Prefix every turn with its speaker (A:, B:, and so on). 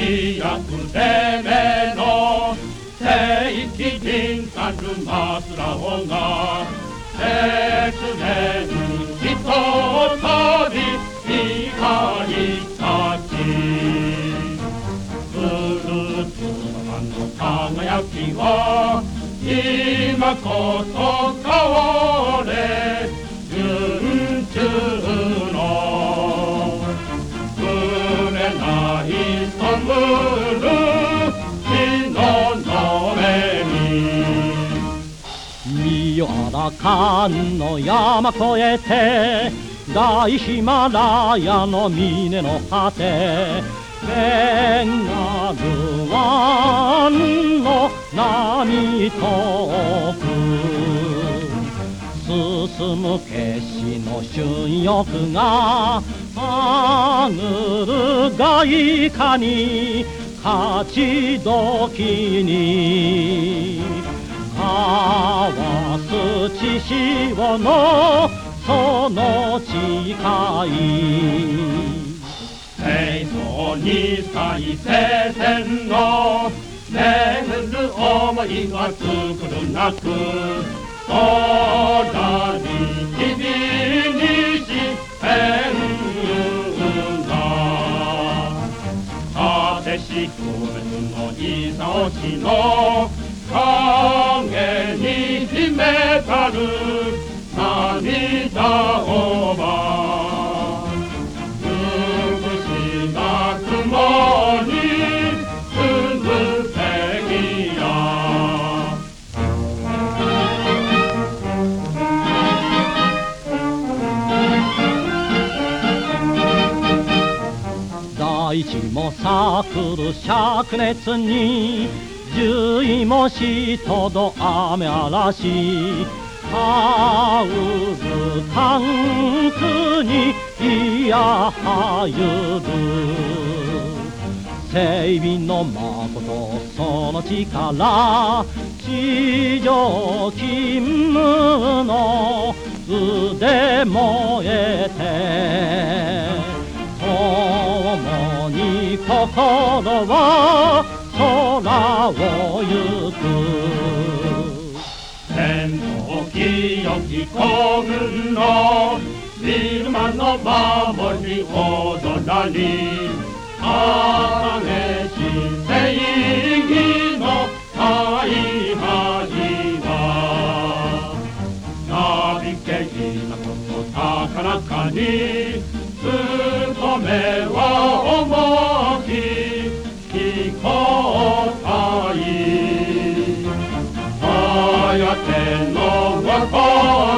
A: 飛躍でめの聖域人たるマスラオが節年人とり光立ちうるつの輝きは今こそ変われ
B: 見よあらかんの山越えて大ヒマラヤの峰の果て。ベンガル湾の波遠く進む決死の春欲があぐるがいかに勝ち時に。交わす血潮のその誓い。
A: 清掃に再生線の巡る思いが作るなく空に響にし変優が。果てし不滅のいさおちの影に秘めたる涙をば。美しな雲に鈴石や。
B: 大地もさくる灼熱に獣医もしとど雨嵐羽るタンクにいやはゆる整備の誠その力地上勤務の腕燃えて共に心は空を行く
A: 戦闘機よき行軍のビルマの守り踊らにあげし正義の大恥はなびけいなこと高らかに。務めは重き no more